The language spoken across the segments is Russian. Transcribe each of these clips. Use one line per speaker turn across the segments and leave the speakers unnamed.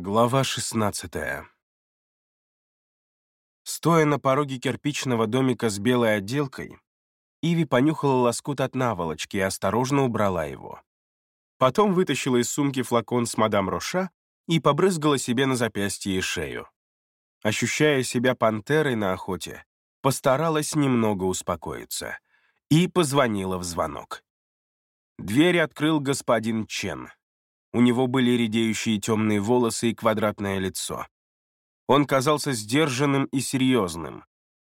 Глава 16 Стоя на пороге кирпичного домика с белой отделкой, Иви понюхала лоскут от наволочки и осторожно убрала его. Потом вытащила из сумки флакон с мадам Роша и побрызгала себе на запястье и шею. Ощущая себя пантерой на охоте, постаралась немного успокоиться и позвонила в звонок. Дверь открыл господин Чен. У него были редеющие темные волосы и квадратное лицо. Он казался сдержанным и серьезным.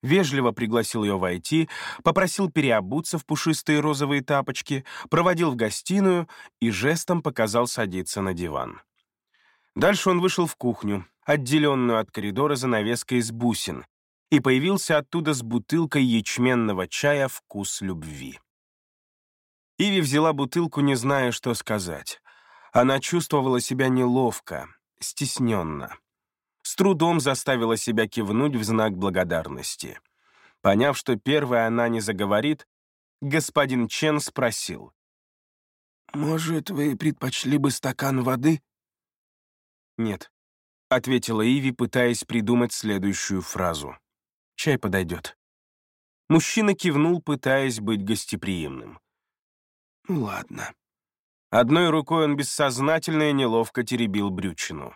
Вежливо пригласил ее войти, попросил переобуться в пушистые розовые тапочки, проводил в гостиную и жестом показал садиться на диван. Дальше он вышел в кухню, отделенную от коридора занавеской из бусин, и появился оттуда с бутылкой ячменного чая «Вкус любви». Иви взяла бутылку, не зная, что сказать. Она чувствовала себя неловко, стесненно. С трудом заставила себя кивнуть в знак благодарности. Поняв, что первая она не заговорит, господин Чен спросил.
«Может, вы предпочли бы стакан воды?»
«Нет», — ответила Иви, пытаясь придумать следующую фразу. «Чай подойдет». Мужчина кивнул, пытаясь быть гостеприимным.
«Ладно»,
Одной рукой он бессознательно и неловко теребил брючину.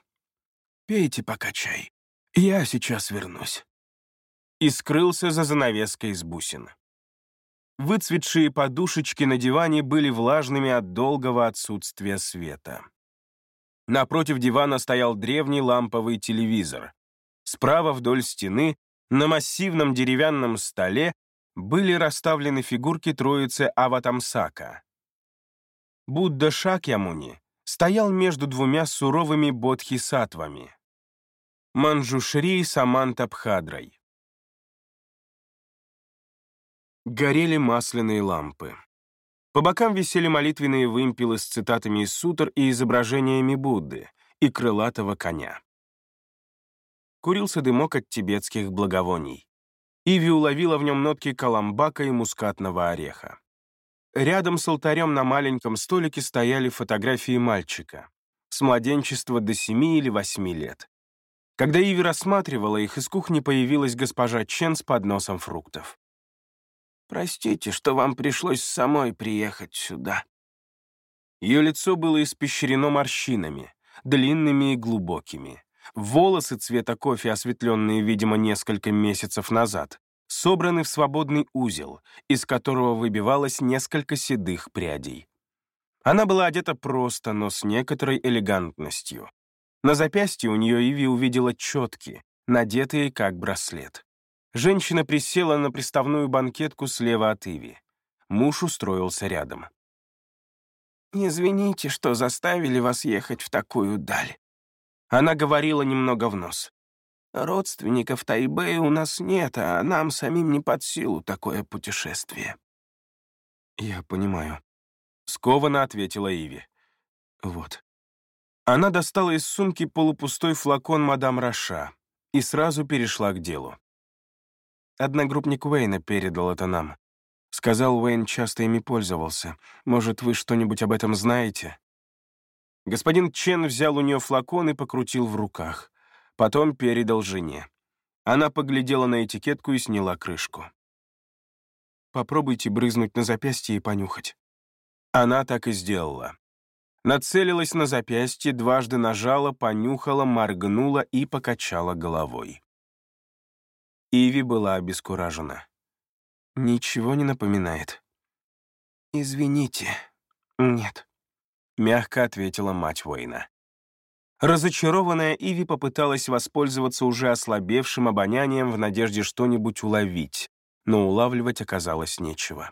«Пейте пока чай. Я сейчас вернусь».
И скрылся за занавеской из бусин. Выцветшие подушечки на диване были влажными от долгого отсутствия света. Напротив дивана стоял древний ламповый телевизор. Справа вдоль стены, на массивном деревянном столе, были расставлены фигурки троицы Аватамсака. Будда Шакьямуни стоял между двумя суровыми бодхисаттвами — Манджушри и Самантабхадрой. Горели масляные лампы. По бокам висели молитвенные вымпелы с цитатами из сутр и изображениями Будды и крылатого коня. Курился дымок от тибетских благовоний. Иви уловила в нем нотки каламбака и мускатного ореха. Рядом с алтарем на маленьком столике стояли фотографии мальчика. С младенчества до семи или восьми лет. Когда Иви рассматривала их, из кухни появилась госпожа Чен с подносом фруктов.
«Простите, что вам пришлось самой приехать сюда».
Ее лицо было испещрено морщинами, длинными и глубокими. Волосы цвета кофе, осветленные, видимо, несколько месяцев назад, собраны в свободный узел, из которого выбивалось несколько седых прядей. Она была одета просто, но с некоторой элегантностью. На запястье у нее Иви увидела четки, надетые как браслет. Женщина присела на приставную банкетку слева от Иви. Муж устроился рядом.
«Извините, что заставили вас ехать в такую даль».
Она говорила немного в нос.
Родственников Тайбэя у нас нет, а нам самим не под силу такое путешествие».
«Я понимаю», — скованно ответила Иви. «Вот». Она достала из сумки полупустой флакон мадам Раша и сразу перешла к делу. Одногруппник Уэйна передал это нам. Сказал, Уэйн часто ими пользовался. Может, вы что-нибудь об этом знаете? Господин Чен взял у нее флакон и покрутил в руках. Потом передал жене. Она поглядела на этикетку и сняла крышку. «Попробуйте брызнуть на запястье и понюхать». Она так и сделала. Нацелилась на запястье, дважды нажала, понюхала, моргнула и покачала головой. Иви была обескуражена. «Ничего не напоминает».
«Извините, нет», —
мягко ответила мать Уэйна. Разочарованная Иви попыталась воспользоваться уже ослабевшим обонянием в надежде что-нибудь уловить, но улавливать оказалось нечего.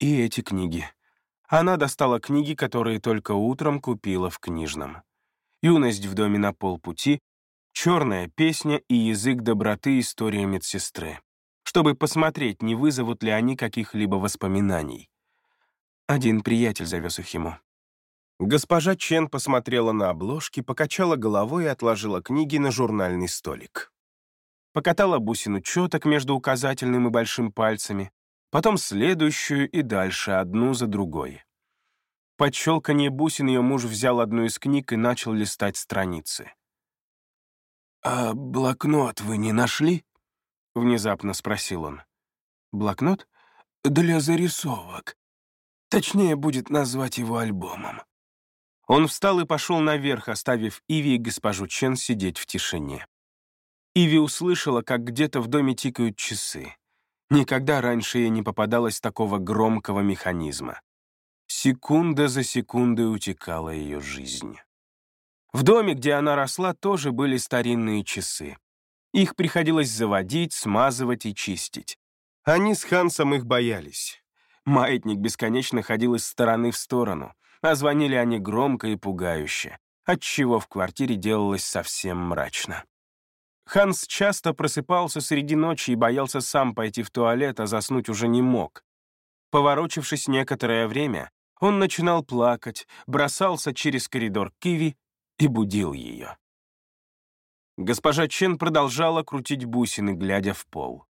И эти книги. Она достала книги, которые только утром купила в книжном. «Юность в доме на полпути», «Черная песня» и «Язык доброты. История медсестры», чтобы посмотреть, не вызовут ли они каких-либо воспоминаний. Один приятель завез их ему. Госпожа Чен посмотрела на обложки, покачала головой и отложила книги на журнальный столик. Покатала бусину четок между указательным и большим пальцами, потом следующую и дальше, одну за другой. Под щелканье бусин ее муж взял одну из книг и начал листать страницы.
«А блокнот вы не нашли?»
— внезапно спросил он. «Блокнот?»
«Для зарисовок. Точнее будет назвать его альбомом».
Он встал и пошел наверх, оставив Иви и госпожу Чен сидеть в тишине. Иви услышала, как где-то в доме тикают часы. Никогда раньше ей не попадалось такого громкого механизма. Секунда за секундой утекала ее жизнь. В доме, где она росла, тоже были старинные часы. Их приходилось заводить, смазывать и чистить. Они с Хансом их боялись. Маятник бесконечно ходил из стороны в сторону, а звонили они громко и пугающе, отчего в квартире делалось совсем мрачно. Ханс часто просыпался среди ночи и боялся сам пойти в туалет, а заснуть уже не мог. Поворочившись некоторое время, он начинал плакать, бросался через коридор к Киви и будил ее. Госпожа Чен продолжала крутить бусины, глядя в пол.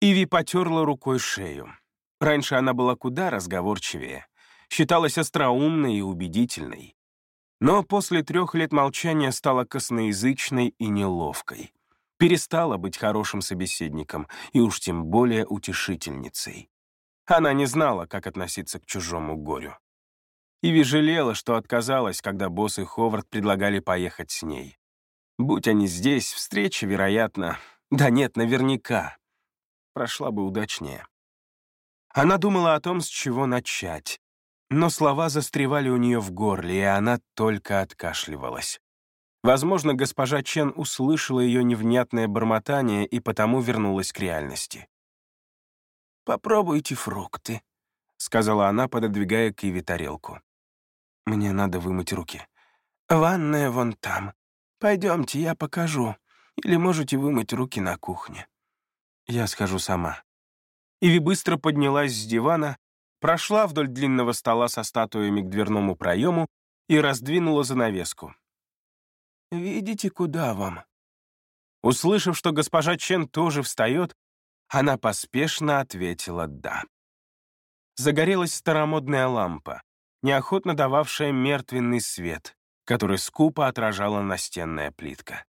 Иви потерла рукой шею. Раньше она была куда разговорчивее, считалась остроумной и убедительной. Но после трех лет молчания стала косноязычной и неловкой. Перестала быть хорошим собеседником и уж тем более утешительницей. Она не знала, как относиться к чужому горю. Иви жалела, что отказалась, когда босс и Ховард предлагали поехать с ней. Будь они здесь, встреча, вероятно, да нет, наверняка, прошла бы удачнее. Она думала о том, с чего начать, но слова застревали у нее в горле, и она только откашливалась. Возможно, госпожа Чен услышала ее невнятное бормотание и потому вернулась к реальности.
«Попробуйте фрукты», — сказала она, пододвигая к Иве тарелку.
«Мне надо вымыть руки».
«Ванная вон там. Пойдемте, я покажу. Или можете вымыть руки на кухне».
«Я схожу сама». Иви быстро поднялась с дивана, прошла вдоль длинного стола со статуями к дверному проему и раздвинула занавеску.
«Видите, куда вам?»
Услышав, что госпожа Чен тоже встает, она поспешно ответила «да». Загорелась старомодная лампа, неохотно дававшая мертвенный свет, который скупо отражала настенная плитка.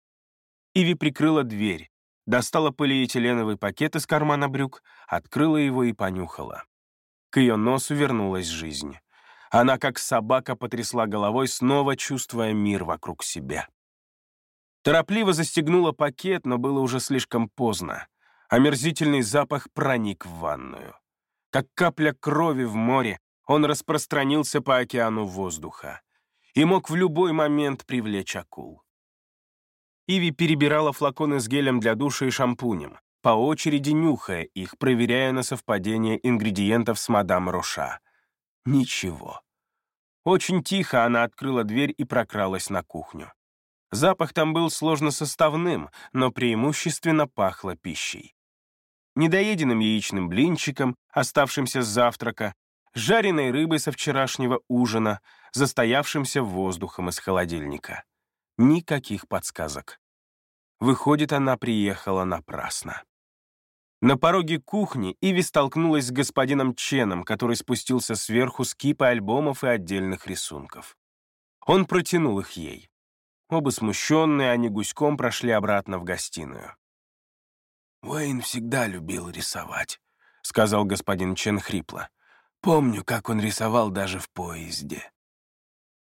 Иви прикрыла дверь, достала полиэтиленовый пакет из кармана брюк, открыла его и понюхала. К ее носу вернулась жизнь. Она, как собака, потрясла головой, снова чувствуя мир вокруг себя. Торопливо застегнула пакет, но было уже слишком поздно. Омерзительный запах проник в ванную. Как капля крови в море, он распространился по океану воздуха и мог в любой момент привлечь акул. Иви перебирала флаконы с гелем для душа и шампунем, по очереди нюхая их, проверяя на совпадение ингредиентов с мадам Роша. Ничего. Очень тихо она открыла дверь и прокралась на кухню. Запах там был сложносоставным, но преимущественно пахло пищей недоеденным яичным блинчиком, оставшимся с завтрака, жареной рыбой со вчерашнего ужина, застоявшимся воздухом из холодильника. Никаких подсказок. Выходит, она приехала напрасно. На пороге кухни Иви столкнулась с господином Ченом, который спустился сверху с кипой альбомов и отдельных рисунков. Он протянул их ей. Оба смущенные, они гуськом прошли обратно в гостиную.
«Уэйн всегда любил рисовать», — сказал господин Чен хрипло. «Помню, как он рисовал даже в поезде».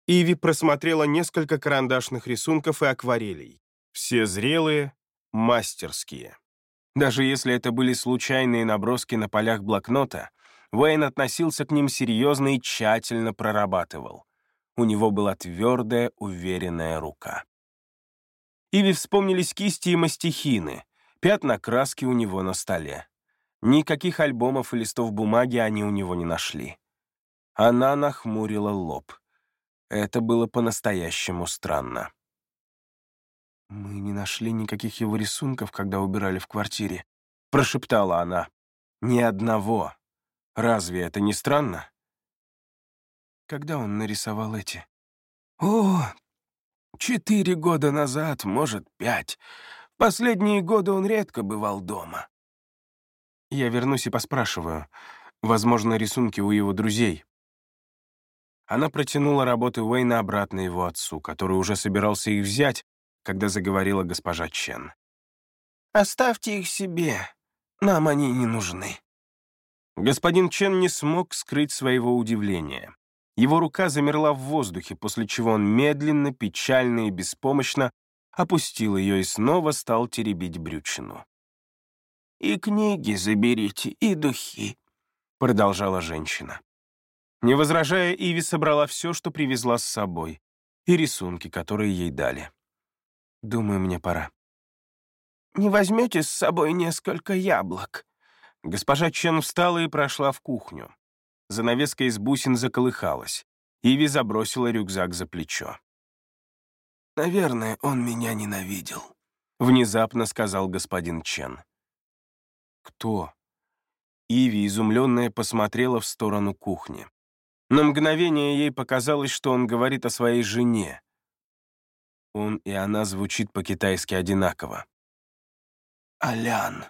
Иви просмотрела несколько карандашных рисунков и акварелей. Все зрелые, мастерские. Даже если это были случайные наброски на полях блокнота, Уэйн относился к ним серьезно и тщательно прорабатывал. У него была твердая, уверенная рука. Иви вспомнились кисти и мастихины, Пятна краски у него на столе. Никаких альбомов и листов бумаги они у него не нашли. Она нахмурила лоб. Это было по-настоящему странно. «Мы не нашли никаких его рисунков, когда убирали в квартире», — прошептала она. «Ни одного. Разве это не странно?» Когда он нарисовал эти?
«О, четыре года назад, может, пять. Последние годы он редко бывал дома.
Я вернусь и поспрашиваю. Возможно, рисунки у его друзей. Она протянула работы Уэйна обратно его отцу, который уже собирался их взять, когда заговорила госпожа Чен.
«Оставьте их себе. Нам они не нужны».
Господин Чен не смог скрыть своего удивления. Его рука замерла в воздухе, после чего он медленно, печально и беспомощно опустил ее и снова стал теребить брючину.
«И книги заберите, и духи», — продолжала женщина.
Не возражая, Иви собрала все, что привезла с собой, и рисунки, которые ей дали. «Думаю, мне пора».
«Не возьмете с собой несколько яблок?»
Госпожа Чен встала и прошла в кухню. Занавеска из бусин заколыхалась. Иви забросила рюкзак за плечо.
«Наверное, он меня ненавидел», —
внезапно сказал господин Чен. «Кто?» Иви, изумленная, посмотрела в сторону кухни. На мгновение ей показалось, что он говорит о своей жене. Он и она звучит по-китайски одинаково.
«Алян».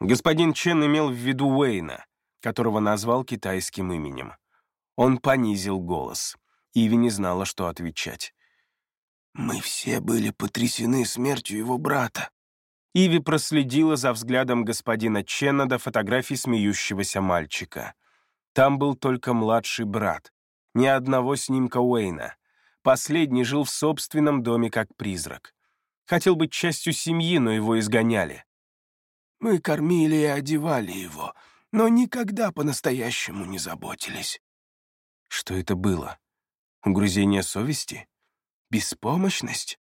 Господин Чен имел в виду Уэйна, которого назвал китайским именем. Он понизил голос. Иви не знала, что отвечать.
«Мы все были потрясены смертью его брата».
Иви проследила за взглядом господина Чена до фотографии смеющегося мальчика. Там был только младший брат. Ни одного снимка Уэйна. Последний жил в собственном доме как призрак. Хотел быть частью семьи, но его изгоняли.
«Мы кормили и одевали его, но никогда по-настоящему не заботились».
Что это было? Угрызение совести? Беспомощность?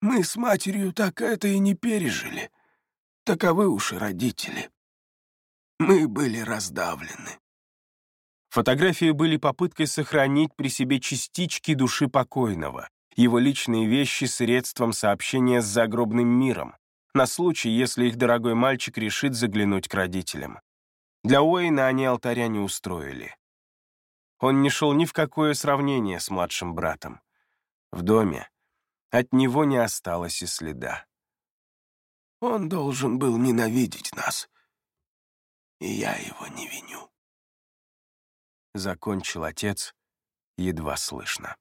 Мы с матерью так это и не пережили. Таковы уж и родители. Мы были раздавлены.
Фотографии были попыткой сохранить при себе частички души покойного, его личные вещи средством сообщения с загробным миром, на случай, если их дорогой мальчик решит заглянуть к родителям. Для Уэйна они алтаря не устроили. Он не шел ни в какое сравнение с младшим братом. В доме от него не осталось и следа.
Он должен был ненавидеть нас, и я его не виню
закончил отец едва слышно.